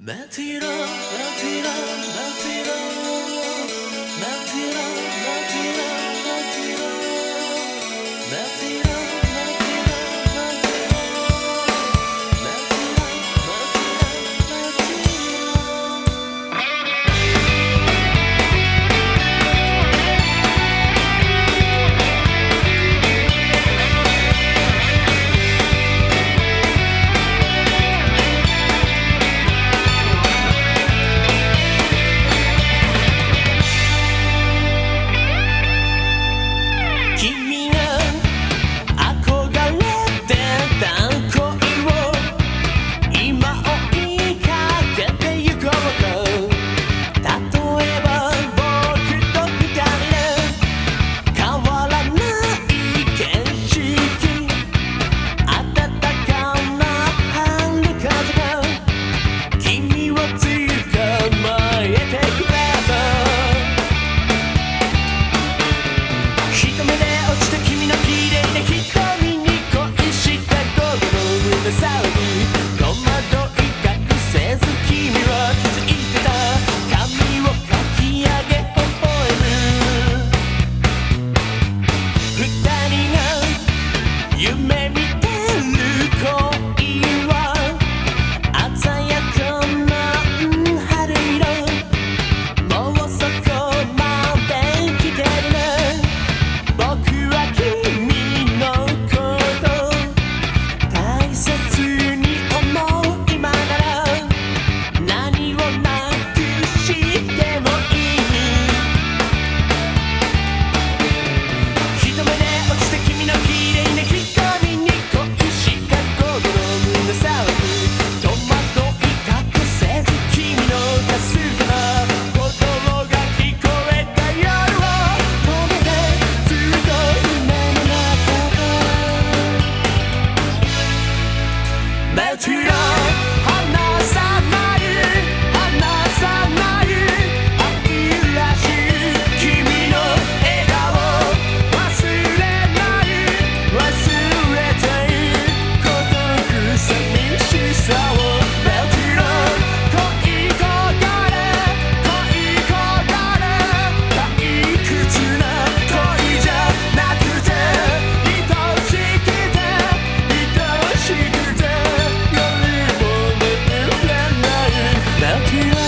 Matilda, Matilda, Matilda, Matilda, till